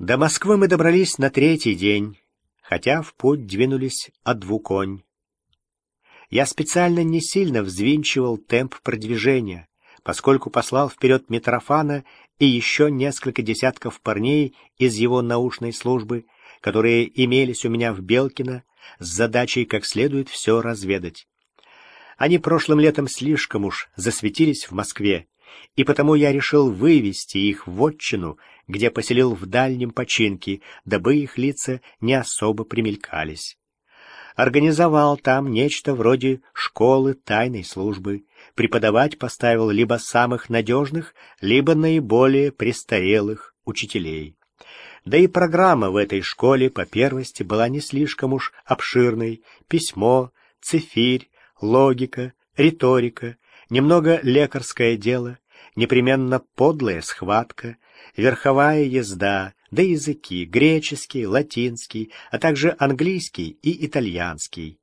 До Москвы мы добрались на третий день, хотя в путь двинулись от двуконь. Я специально не сильно взвинчивал темп продвижения, поскольку послал вперед Митрофана и еще несколько десятков парней из его научной службы, которые имелись у меня в Белкино, с задачей как следует все разведать. Они прошлым летом слишком уж засветились в Москве, и потому я решил вывести их в отчину, где поселил в дальнем починке, дабы их лица не особо примелькались. Организовал там нечто вроде школы тайной службы, преподавать поставил либо самых надежных, либо наиболее престарелых учителей. Да и программа в этой школе по первости была не слишком уж обширной. Письмо, цифирь, логика, риторика, немного лекарское дело, непременно подлая схватка, верховая езда, да языки греческий, латинский, а также английский и итальянский.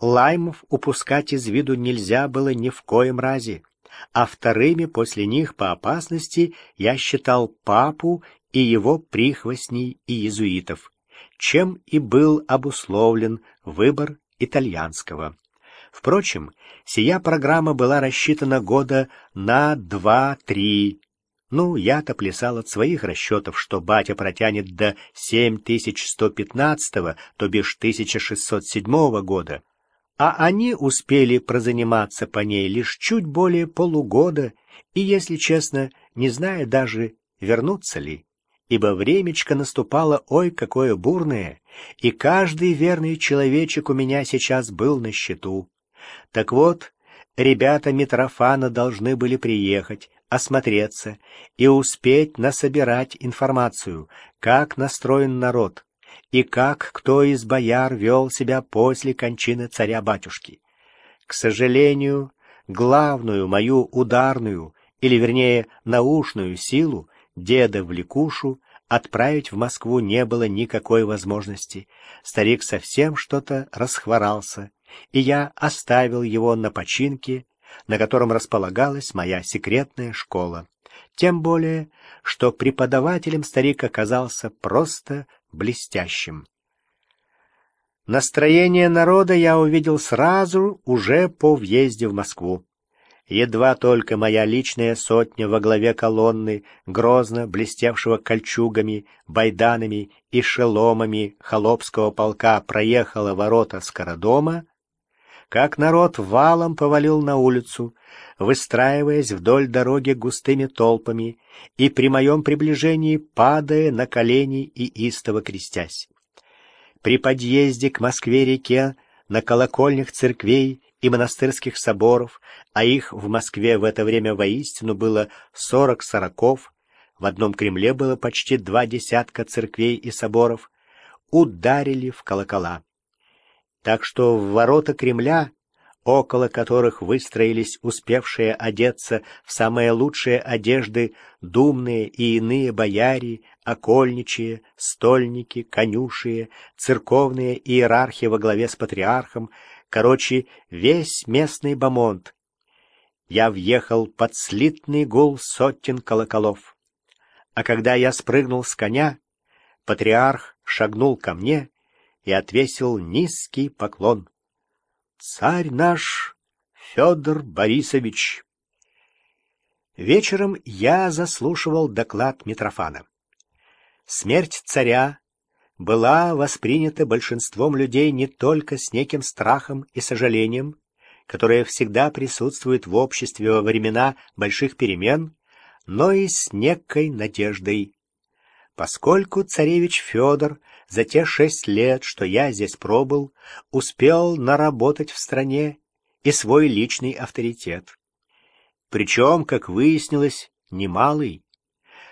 Лаймов упускать из виду нельзя было ни в коем разе, а вторыми после них по опасности я считал папу и его прихвостней и иезуитов, чем и был обусловлен выбор итальянского. Впрочем, сия программа была рассчитана года на два-три. Ну, я-то плясал от своих расчетов, что батя протянет до 7115, то бишь 1607 года, а они успели прозаниматься по ней лишь чуть более полугода, и, если честно, не зная даже, вернуться ли, ибо времечко наступало ой какое бурное, и каждый верный человечек у меня сейчас был на счету. Так вот, ребята Митрофана должны были приехать, осмотреться и успеть насобирать информацию, как настроен народ и как кто из бояр вел себя после кончины царя-батюшки. К сожалению, главную мою ударную, или вернее наушную силу, деда Влекушу, отправить в Москву не было никакой возможности. Старик совсем что-то расхворался, и я оставил его на починке, на котором располагалась моя секретная школа. Тем более, что преподавателем старик оказался просто блестящим. Настроение народа я увидел сразу, уже по въезде в Москву. Едва только моя личная сотня во главе колонны, грозно блестевшего кольчугами, байданами и шеломами холопского полка проехала ворота Скородома, как народ валом повалил на улицу, выстраиваясь вдоль дороги густыми толпами и при моем приближении падая на колени и истово крестясь. При подъезде к Москве-реке на колокольнях церквей и монастырских соборов, а их в Москве в это время воистину было сорок сороков, в одном Кремле было почти два десятка церквей и соборов, ударили в колокола так что в ворота Кремля, около которых выстроились успевшие одеться в самые лучшие одежды думные и иные бояре, окольничие, стольники, конюшие, церковные иерархи во главе с патриархом, короче, весь местный бомонд. Я въехал под слитный гул сотен колоколов. А когда я спрыгнул с коня, патриарх шагнул ко мне и отвесил низкий поклон. «Царь наш Федор Борисович!» Вечером я заслушивал доклад Митрофана. Смерть царя была воспринята большинством людей не только с неким страхом и сожалением, которое всегда присутствует в обществе во времена больших перемен, но и с некой надеждой. Поскольку царевич Федор за те шесть лет, что я здесь пробыл, успел наработать в стране и свой личный авторитет. Причем, как выяснилось, немалый.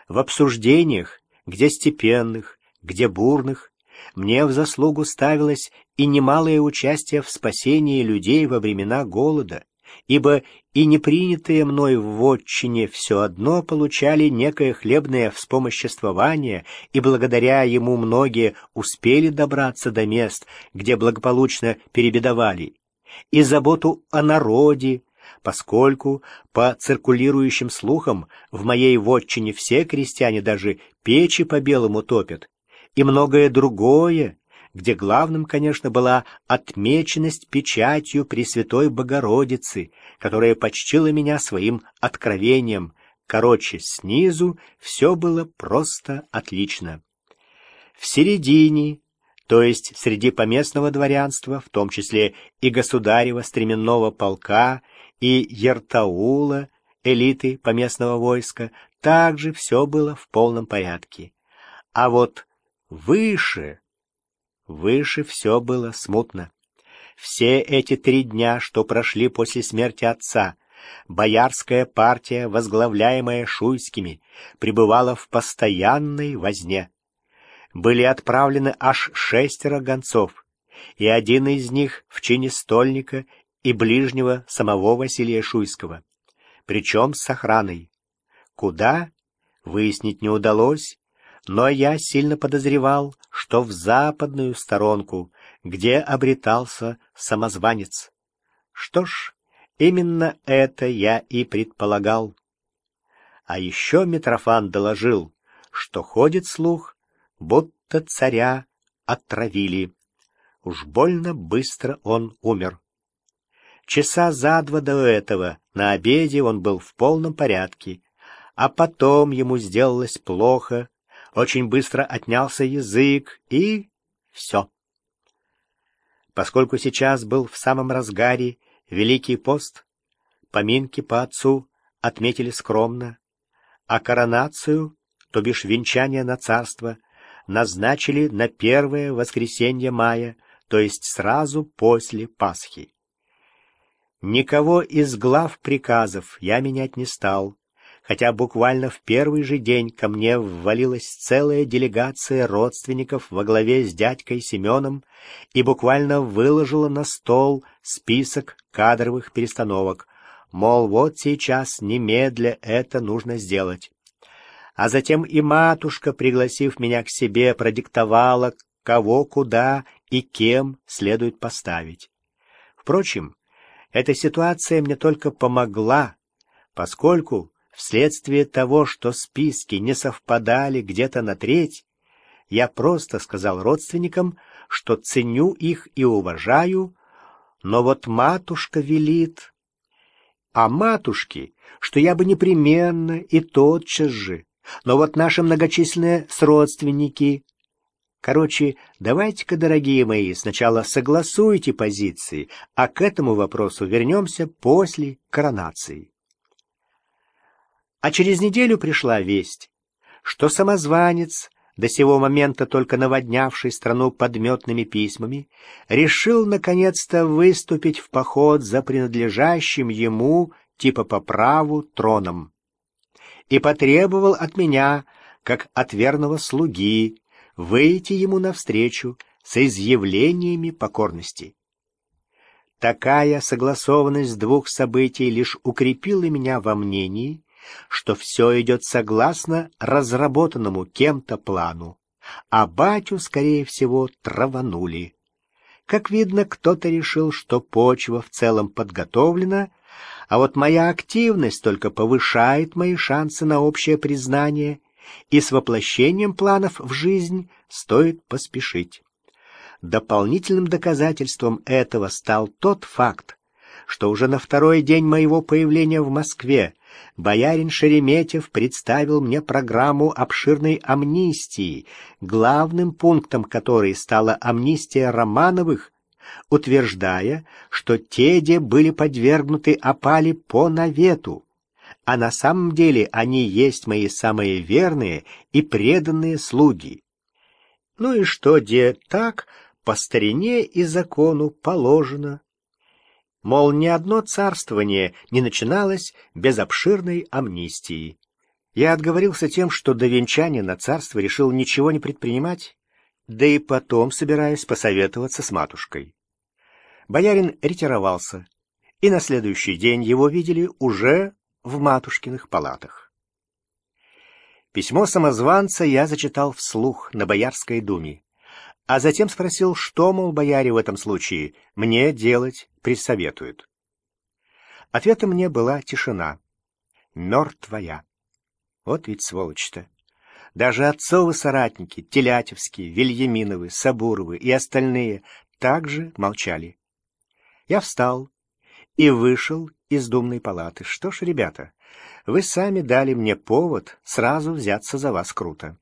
В обсуждениях, где степенных, где бурных, мне в заслугу ставилось и немалое участие в спасении людей во времена голода, ибо и непринятые мной в вотчине все одно получали некое хлебное вспомоществование, и благодаря ему многие успели добраться до мест, где благополучно перебедовали, и заботу о народе, поскольку, по циркулирующим слухам, в моей вотчине все крестьяне даже печи по белому топят, и многое другое, где главным, конечно, была отмеченность печатью Пресвятой Богородицы, которая почтила меня своим откровением. Короче, снизу все было просто отлично. В середине, то есть среди поместного дворянства, в том числе и государева стременного полка, и Ертаула, элиты поместного войска, также все было в полном порядке. А вот выше, выше все было смутно. Все эти три дня, что прошли после смерти отца, боярская партия, возглавляемая Шуйскими, пребывала в постоянной возне. Были отправлены аж шестеро гонцов, и один из них в чине стольника и ближнего самого Василия Шуйского, причем с охраной. Куда? Выяснить не удалось, но я сильно подозревал, что в западную сторонку, где обретался самозванец. Что ж, именно это я и предполагал. А еще Митрофан доложил, что ходит слух, будто царя отравили. Уж больно быстро он умер. Часа за два до этого на обеде он был в полном порядке, а потом ему сделалось плохо, очень быстро отнялся язык, и все. Поскольку сейчас был в самом разгаре Великий пост, поминки по отцу отметили скромно, а коронацию, то бишь венчание на царство, назначили на первое воскресенье мая, то есть сразу после Пасхи. Никого из глав приказов я менять не стал, хотя буквально в первый же день ко мне ввалилась целая делегация родственников во главе с дядькой Семеном и буквально выложила на стол список кадровых перестановок, мол, вот сейчас немедля это нужно сделать. А затем и матушка, пригласив меня к себе, продиктовала, кого, куда и кем следует поставить. Впрочем, эта ситуация мне только помогла, поскольку вследствие того, что списки не совпадали где-то на треть, я просто сказал родственникам, что ценю их и уважаю, но вот матушка велит. А матушке, что я бы непременно и тотчас же, но вот наши многочисленные сродственники Короче, давайте-ка, дорогие мои, сначала согласуйте позиции, а к этому вопросу вернемся после коронации. А через неделю пришла весть, что самозванец, до сего момента только наводнявший страну подметными письмами, решил наконец-то выступить в поход за принадлежащим ему, типа по праву, троном. И потребовал от меня, как от верного слуги, выйти ему навстречу с изъявлениями покорности. Такая согласованность двух событий лишь укрепила меня во мнении, что все идет согласно разработанному кем-то плану, а батю, скорее всего, траванули. Как видно, кто-то решил, что почва в целом подготовлена, а вот моя активность только повышает мои шансы на общее признание и с воплощением планов в жизнь стоит поспешить. Дополнительным доказательством этого стал тот факт, что уже на второй день моего появления в Москве боярин Шереметьев представил мне программу обширной амнистии, главным пунктом которой стала амнистия Романовых, утверждая, что те, где были подвергнуты опали по навету а на самом деле они есть мои самые верные и преданные слуги. Ну и что, де, так, по старине и закону положено. Мол, ни одно царствование не начиналось без обширной амнистии. Я отговорился тем, что до венчания на царство решил ничего не предпринимать, да и потом собираюсь посоветоваться с матушкой. Боярин ретировался, и на следующий день его видели уже в матушкиных палатах. Письмо самозванца я зачитал вслух на Боярской думе, а затем спросил, что, мол, бояре в этом случае мне делать присоветуют. Ответом мне была тишина. Мертвая. Вот ведь сволочь-то. Даже отцовы соратники, Телятевские, Вильяминовы, Сабуровы и остальные также молчали. Я встал и вышел из думной палаты. Что ж, ребята, вы сами дали мне повод сразу взяться за вас круто.